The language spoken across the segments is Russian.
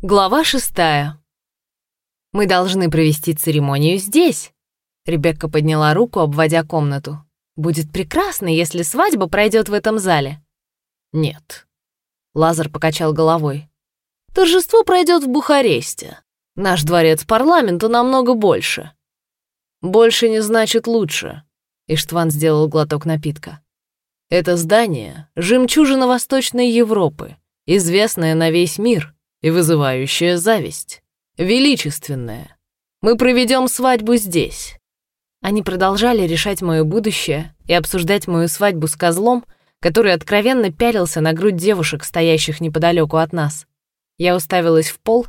Глава шестая. «Мы должны провести церемонию здесь», — Ребекка подняла руку, обводя комнату. «Будет прекрасно, если свадьба пройдет в этом зале». «Нет», — Лазар покачал головой. «Торжество пройдет в Бухаресте. Наш дворец парламента намного больше». «Больше не значит лучше», — Иштван сделал глоток напитка. «Это здание — жемчужина Восточной Европы, известное на весь мир» и вызывающая зависть. Величественная. Мы проведем свадьбу здесь». Они продолжали решать мое будущее и обсуждать мою свадьбу с козлом, который откровенно пялился на грудь девушек, стоящих неподалеку от нас. Я уставилась в пол,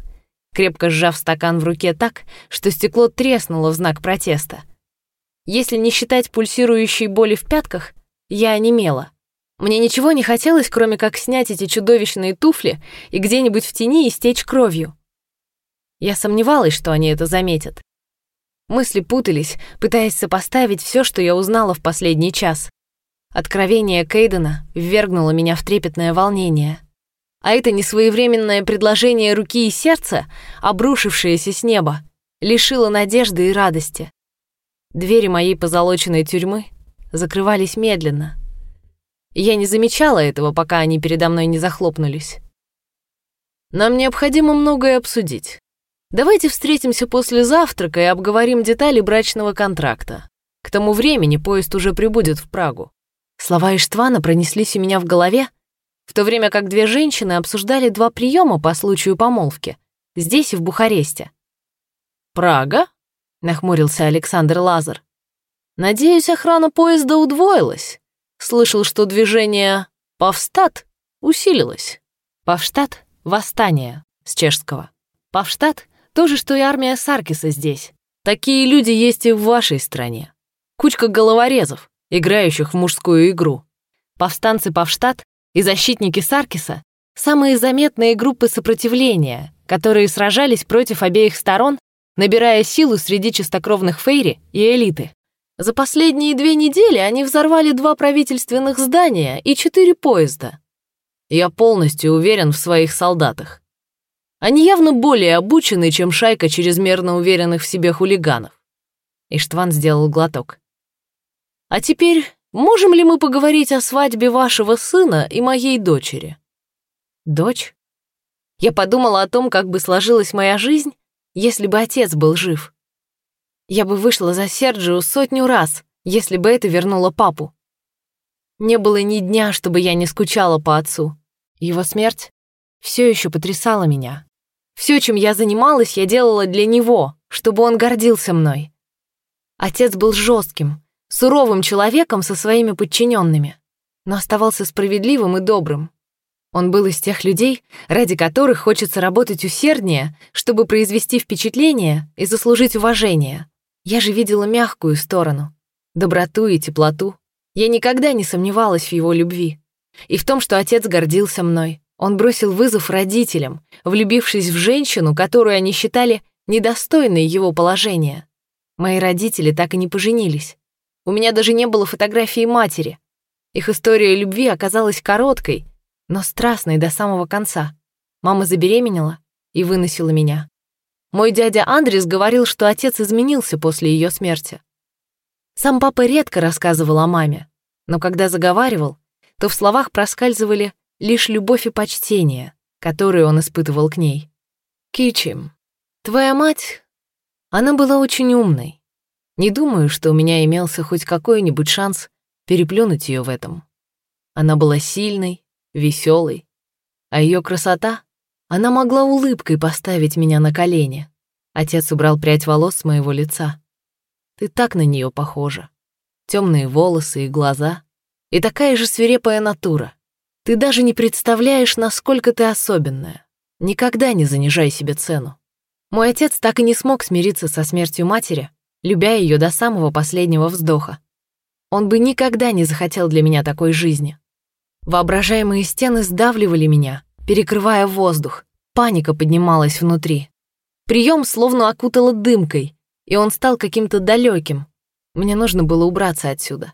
крепко сжав стакан в руке так, что стекло треснуло в знак протеста. Если не считать пульсирующей боли в пятках, я онемела — мне ничего не хотелось, кроме как снять эти чудовищные туфли и где-нибудь в тени истечь кровью. Я сомневалась, что они это заметят. Мысли путались, пытаясь сопоставить все, что я узнала в последний час. Откровение Кейдена ввергнуло меня в трепетное волнение. А это несвоевременное предложение руки и сердца, обрушившееся с неба, лишило надежды и радости. Двери моей позолоченной тюрьмы закрывались медленно, я не замечала этого, пока они передо мной не захлопнулись. Нам необходимо многое обсудить. Давайте встретимся после завтрака и обговорим детали брачного контракта. К тому времени поезд уже прибудет в Прагу. Слова Иштвана пронеслись у меня в голове, в то время как две женщины обсуждали два приема по случаю помолвки, здесь и в Бухаресте. «Прага?» — нахмурился Александр Лазар. «Надеюсь, охрана поезда удвоилась. Слышал, что движение «Павстат» усилилось. «Павштат» — восстание с чешского. «Павштат» — то же, что и армия Саркиса здесь. Такие люди есть и в вашей стране. Кучка головорезов, играющих в мужскую игру. Повстанцы Павштат и защитники Саркиса — самые заметные группы сопротивления, которые сражались против обеих сторон, набирая силу среди чистокровных фейри и элиты. За последние две недели они взорвали два правительственных здания и четыре поезда. Я полностью уверен в своих солдатах. Они явно более обучены, чем шайка чрезмерно уверенных в себе хулиганов. Иштван сделал глоток. А теперь можем ли мы поговорить о свадьбе вашего сына и моей дочери? Дочь? Я подумала о том, как бы сложилась моя жизнь, если бы отец был жив. Я бы вышла за Серджио сотню раз, если бы это вернуло папу. Не было ни дня, чтобы я не скучала по отцу. Его смерть все еще потрясала меня. Все, чем я занималась, я делала для него, чтобы он гордился мной. Отец был жестким, суровым человеком со своими подчиненными, но оставался справедливым и добрым. Он был из тех людей, ради которых хочется работать усерднее, чтобы произвести впечатление и заслужить уважение. Я же видела мягкую сторону, доброту и теплоту. Я никогда не сомневалась в его любви. И в том, что отец гордился мной. Он бросил вызов родителям, влюбившись в женщину, которую они считали недостойной его положения. Мои родители так и не поженились. У меня даже не было фотографии матери. Их история любви оказалась короткой, но страстной до самого конца. Мама забеременела и выносила меня. Мой дядя Андрес говорил, что отец изменился после ее смерти. Сам папа редко рассказывал о маме, но когда заговаривал, то в словах проскальзывали лишь любовь и почтение, которые он испытывал к ней. «Кичим, твоя мать, она была очень умной. Не думаю, что у меня имелся хоть какой-нибудь шанс переплюнуть ее в этом. Она была сильной, веселой, а ее красота она могла улыбкой поставить меня на колени. Отец убрал прядь волос с моего лица. Ты так на нее похожа. Темные волосы и глаза. И такая же свирепая натура. Ты даже не представляешь, насколько ты особенная. Никогда не занижай себе цену. Мой отец так и не смог смириться со смертью матери, любя ее до самого последнего вздоха. Он бы никогда не захотел для меня такой жизни. Воображаемые стены сдавливали меня, перекрывая воздух. Паника поднималась внутри. Прием словно окутало дымкой, и он стал каким-то далеким. Мне нужно было убраться отсюда.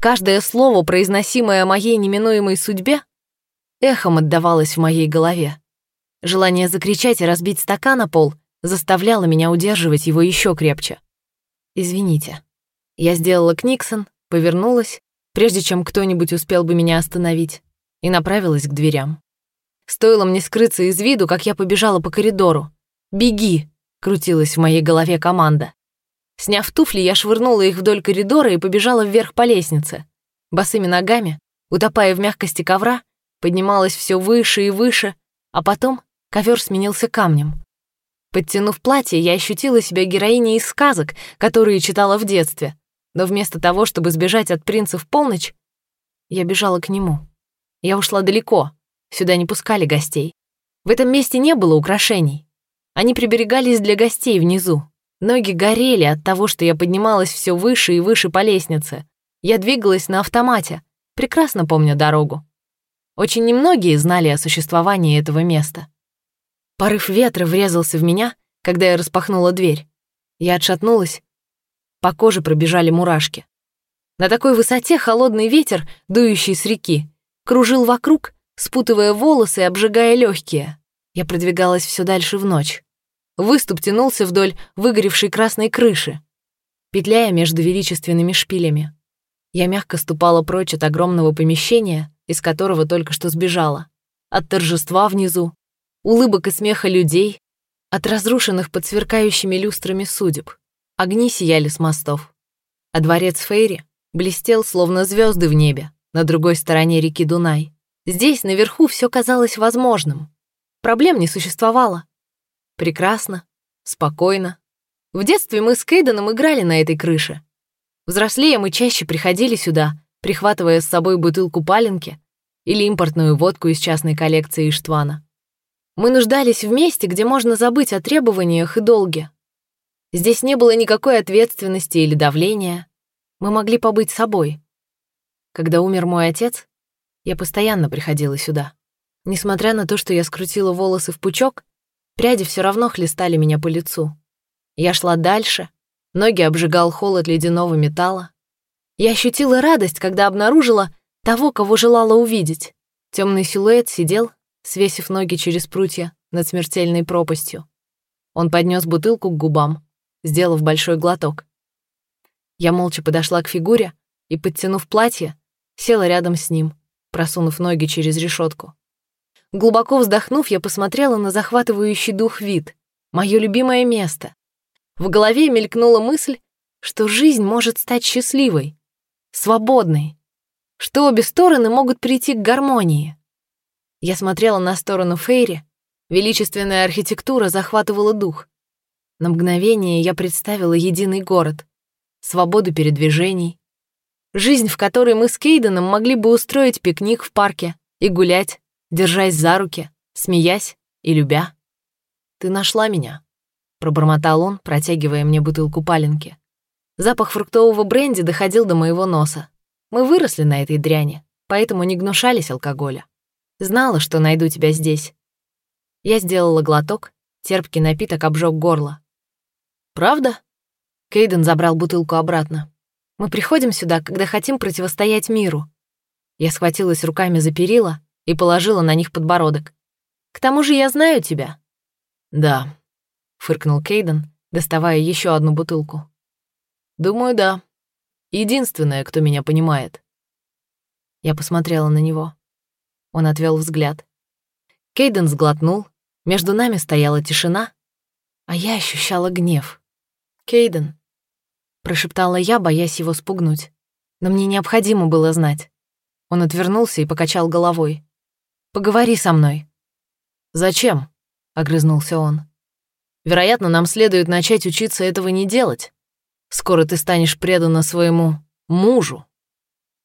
Каждое слово, произносимое о моей неминуемой судьбе, эхом отдавалось в моей голове. Желание закричать и разбить стакан на пол заставляло меня удерживать его еще крепче. «Извините». Я сделала книксон, повернулась, прежде чем кто-нибудь успел бы меня остановить, и направилась к дверям. Стоило мне скрыться из виду, как я побежала по коридору. «Беги!» — крутилась в моей голове команда. Сняв туфли, я швырнула их вдоль коридора и побежала вверх по лестнице. Босыми ногами, утопая в мягкости ковра, поднималась все выше и выше, а потом ковер сменился камнем. Подтянув платье, я ощутила себя героиней из сказок, которые читала в детстве. Но вместо того, чтобы сбежать от принца в полночь, я бежала к нему. Я ушла далеко, сюда не пускали гостей. В этом месте не было украшений. Они приберегались для гостей внизу. Ноги горели от того, что я поднималась все выше и выше по лестнице. Я двигалась на автомате, прекрасно помню дорогу. Очень немногие знали о существовании этого места. Порыв ветра врезался в меня, когда я распахнула дверь. Я отшатнулась. По коже пробежали мурашки. На такой высоте холодный ветер, дующий с реки, кружил вокруг, спутывая волосы и обжигая легкие. Я продвигалась все дальше в ночь. Выступ тянулся вдоль выгоревшей красной крыши, петляя между величественными шпилями. Я мягко ступала прочь от огромного помещения, из которого только что сбежала, от торжества внизу, улыбок и смеха людей, от разрушенных под сверкающими люстрами судеб. Огни сияли с мостов. А дворец Фейри блестел, словно звезды в небе, на другой стороне реки Дунай. Здесь, наверху, все казалось возможным. Проблем не существовало. Прекрасно, спокойно. В детстве мы с Кейденом играли на этой крыше. Взрослея мы чаще приходили сюда, прихватывая с собой бутылку паленки или импортную водку из частной коллекции Иштвана. Мы нуждались в месте, где можно забыть о требованиях и долге. Здесь не было никакой ответственности или давления. Мы могли побыть собой. Когда умер мой отец, я постоянно приходила сюда. Несмотря на то, что я скрутила волосы в пучок, пряди все равно хлестали меня по лицу. Я шла дальше, ноги обжигал холод ледяного металла. Я ощутила радость, когда обнаружила того, кого желала увидеть. Темный силуэт сидел, свесив ноги через прутья над смертельной пропастью. Он поднес бутылку к губам, сделав большой глоток. Я молча подошла к фигуре и, подтянув платье, села рядом с ним, просунув ноги через решетку. Глубоко вздохнув, я посмотрела на захватывающий дух вид, мое любимое место. В голове мелькнула мысль, что жизнь может стать счастливой, свободной, что обе стороны могут прийти к гармонии. Я смотрела на сторону Фейри, величественная архитектура захватывала дух. На мгновение я представила единый город, свободу передвижений, жизнь, в которой мы с Кейденом могли бы устроить пикник в парке и гулять, держась за руки, смеясь и любя. «Ты нашла меня», — пробормотал он, протягивая мне бутылку паленки. Запах фруктового бренди доходил до моего носа. Мы выросли на этой дряни, поэтому не гнушались алкоголя. Знала, что найду тебя здесь. Я сделала глоток, терпкий напиток обжег горло. «Правда?» Кейден забрал бутылку обратно. «Мы приходим сюда, когда хотим противостоять миру». Я схватилась руками за перила и положила на них подбородок. «К тому же я знаю тебя». «Да», — фыркнул Кейден, доставая еще одну бутылку. «Думаю, да. Единственная, кто меня понимает». Я посмотрела на него. Он отвел взгляд. Кейден сглотнул, между нами стояла тишина, а я ощущала гнев. «Кейден», — прошептала я, боясь его спугнуть. Но мне необходимо было знать. Он отвернулся и покачал головой. «Поговори со мной». «Зачем?» — огрызнулся он. «Вероятно, нам следует начать учиться этого не делать. Скоро ты станешь предана своему мужу».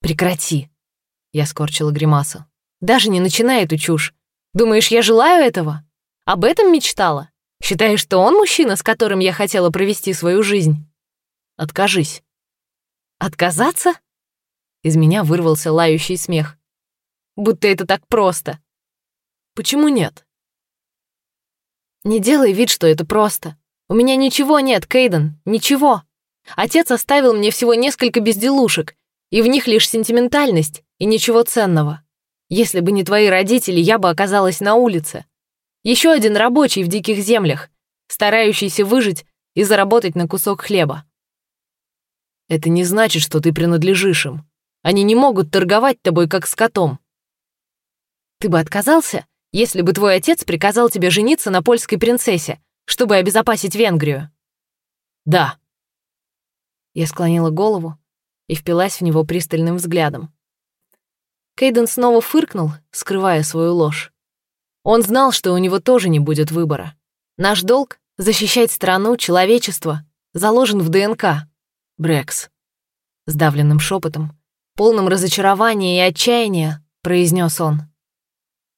«Прекрати!» — я скорчила гримасу. Даже не начинай эту чушь. Думаешь, я желаю этого? Об этом мечтала? Считаешь, что он мужчина, с которым я хотела провести свою жизнь? Откажись. Отказаться? Из меня вырвался лающий смех. Будто это так просто. Почему нет? Не делай вид, что это просто. У меня ничего нет, Кейден, ничего. Отец оставил мне всего несколько безделушек, и в них лишь сентиментальность и ничего ценного. Если бы не твои родители, я бы оказалась на улице. Еще один рабочий в диких землях, старающийся выжить и заработать на кусок хлеба. Это не значит, что ты принадлежишь им. Они не могут торговать тобой, как с котом. Ты бы отказался, если бы твой отец приказал тебе жениться на польской принцессе, чтобы обезопасить Венгрию? Да. Я склонила голову и впилась в него пристальным взглядом. Кейден снова фыркнул, скрывая свою ложь. Он знал, что у него тоже не будет выбора. Наш долг — защищать страну, человечество, заложен в ДНК. Брекс. Сдавленным шепотом, полным разочарования и отчаяния, произнес он.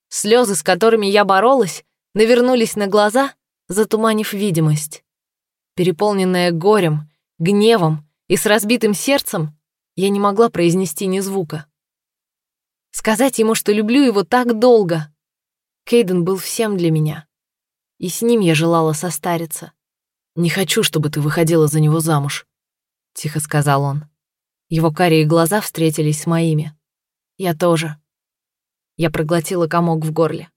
Слезы, с которыми я боролась, навернулись на глаза, затуманив видимость. Переполненная горем, гневом и с разбитым сердцем, я не могла произнести ни звука. Сказать ему, что люблю его так долго. Кейден был всем для меня. И с ним я желала состариться. «Не хочу, чтобы ты выходила за него замуж», — тихо сказал он. Его карие глаза встретились с моими. Я тоже. Я проглотила комок в горле.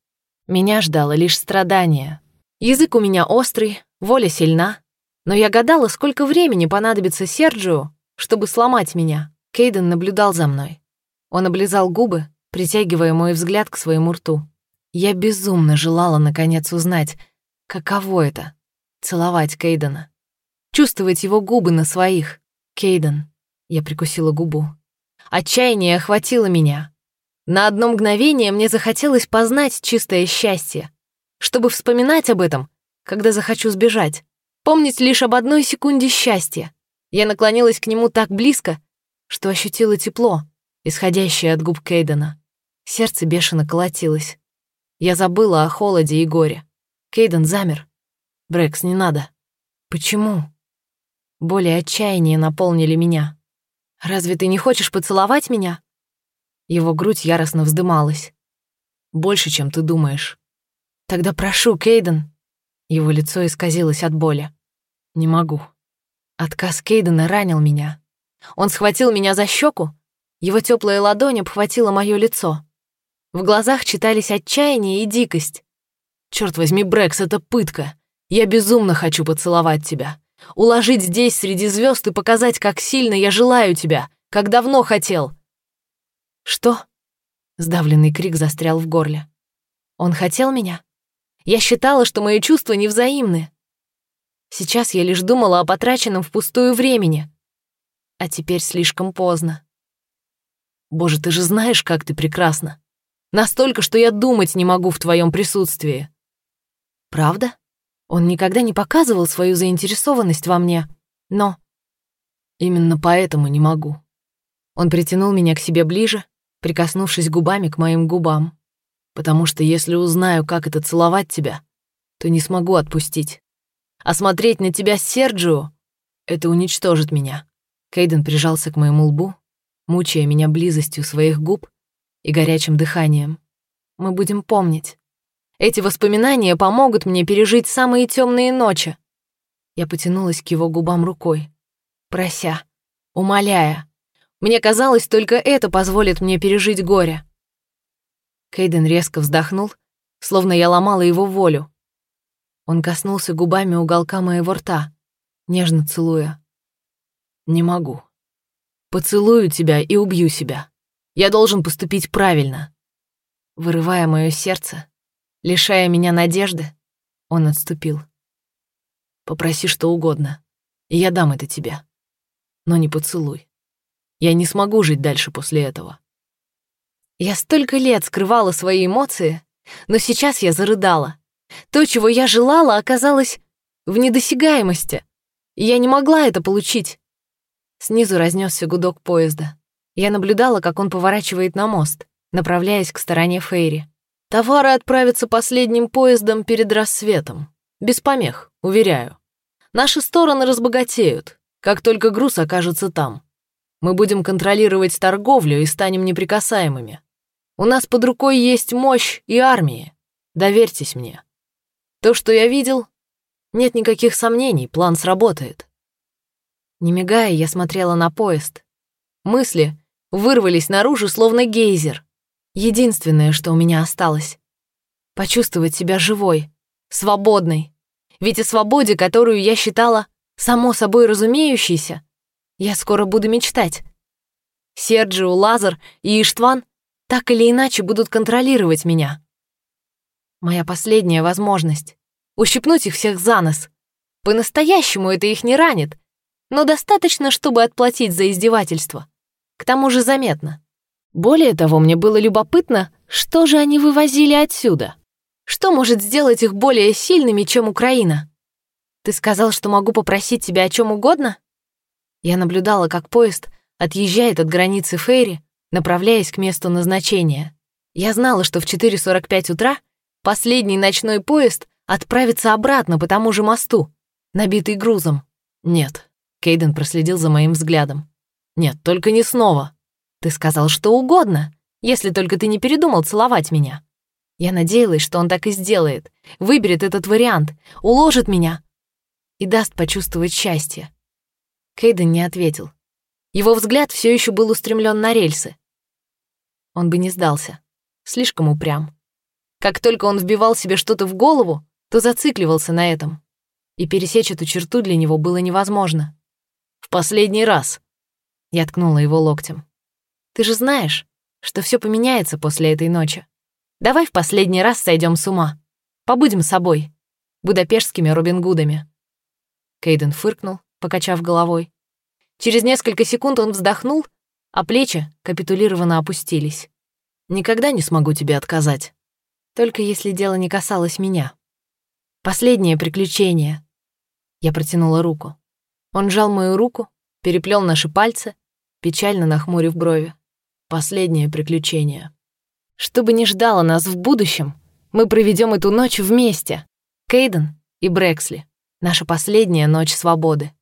Меня ждало лишь страдание. Язык у меня острый, воля сильна. Но я гадала, сколько времени понадобится Серджио, чтобы сломать меня. Кейден наблюдал за мной. Он облизал губы, притягивая мой взгляд к своему рту. Я безумно желала, наконец, узнать, каково это — целовать Кейдена. Чувствовать его губы на своих. Кейден. Я прикусила губу. Отчаяние охватило меня. На одно мгновение мне захотелось познать чистое счастье, чтобы вспоминать об этом, когда захочу сбежать. Помнить лишь об одной секунде счастья. Я наклонилась к нему так близко, что ощутила тепло, исходящее от губ Кейдена. Сердце бешено колотилось. Я забыла о холоде и горе. Кейден замер. «Брэкс, не надо». «Почему?» Боли и отчаяние наполнили меня. «Разве ты не хочешь поцеловать меня?» Его грудь яростно вздымалась. «Больше, чем ты думаешь». «Тогда прошу, Кейден». Его лицо исказилось от боли. «Не могу». Отказ Кейдена ранил меня. Он схватил меня за щеку, его теплая ладонь обхватила мое лицо. В глазах читались отчаяние и дикость. Черт возьми, Брэкс, это пытка. Я безумно хочу поцеловать тебя. Уложить здесь среди звезд и показать, как сильно я желаю тебя, как давно хотел. Что? Сдавленный крик застрял в горле. Он хотел меня? Я считала, что мои чувства невзаимны. Сейчас я лишь думала о потраченном впустую времени. А теперь слишком поздно. Боже, ты же знаешь, как ты прекрасна. Настолько, что я думать не могу в твоем присутствии. Правда? Он никогда не показывал свою заинтересованность во мне, но... Именно поэтому не могу. Он притянул меня к себе ближе, прикоснувшись губами к моим губам. Потому что если узнаю, как это целовать тебя, то не смогу отпустить. А смотреть на тебя Серджио — это уничтожит меня. Кейден прижался к моему лбу, мучая меня близостью своих губ и горячим дыханием. Мы будем помнить. Эти воспоминания помогут мне пережить самые темные ночи. Я потянулась к его губам рукой, прося, умоляя. Мне казалось, только это позволит мне пережить горе. Кейден резко вздохнул, словно я ломала его волю. Он коснулся губами уголка моего рта, нежно целуя. «Не могу», Поцелую тебя и убью себя. Я должен поступить правильно. Вырывая мое сердце, лишая меня надежды, он отступил. Попроси что угодно, и я дам это тебе. Но не поцелуй. Я не смогу жить дальше после этого. Я столько лет скрывала свои эмоции, но сейчас я зарыдала. То, чего я желала, оказалось в недосягаемости. И я не могла это получить. Снизу разнесся гудок поезда. Я наблюдала, как он поворачивает на мост, направляясь к стороне Фейри. «Товары отправятся последним поездом перед рассветом. Без помех, уверяю. Наши стороны разбогатеют, как только груз окажется там. Мы будем контролировать торговлю и станем неприкасаемыми. У нас под рукой есть мощь и армии. Доверьтесь мне. То, что я видел, нет никаких сомнений, план сработает. Не мигая, я смотрела на поезд. Мысли вырвались наружу, словно гейзер. Единственное, что у меня осталось. Почувствовать себя живой, свободной. Ведь о свободе, которую я считала само собой разумеющейся, я скоро буду мечтать. Серджио, Лазар и Иштван так или иначе будут контролировать меня. Моя последняя возможность — ущипнуть их всех за нос. По-настоящему это их не ранит, но достаточно, чтобы отплатить за издевательство. К тому же заметно. Более того, мне было любопытно, что же они вывозили отсюда. Что может сделать их более сильными, чем Украина? Ты сказал, что могу попросить тебя о чем угодно? Я наблюдала, как поезд отъезжает от границы Фейри, направляясь к месту назначения. Я знала, что в 4.45 утра последний ночной поезд отправится обратно по тому же мосту, набитый грузом. Нет, Кейден проследил за моим взглядом. Нет, только не снова. Ты сказал что угодно, если только ты не передумал целовать меня. Я надеялась, что он так и сделает, выберет этот вариант, уложит меня и даст почувствовать счастье. Кейден не ответил. Его взгляд все еще был устремлен на рельсы. Он бы не сдался. Слишком упрям. Как только он вбивал себе что-то в голову, то зацикливался на этом. И пересечь эту черту для него было невозможно. «В последний раз!» Я ткнула его локтем. «Ты же знаешь, что все поменяется после этой ночи. Давай в последний раз сойдем с ума. Побудем собой, будапештскими Робин Гудами». Кейден фыркнул, покачав головой. Через несколько секунд он вздохнул, а плечи капитулированно опустились. «Никогда не смогу тебе отказать. Только если дело не касалось меня. Последнее приключение». Я протянула руку. Он сжал мою руку, переплел наши пальцы, печально нахмурив брови. Последнее приключение. Что бы ни ждало нас в будущем, мы проведем эту ночь вместе. Кейден и Брексли. Наша последняя ночь свободы.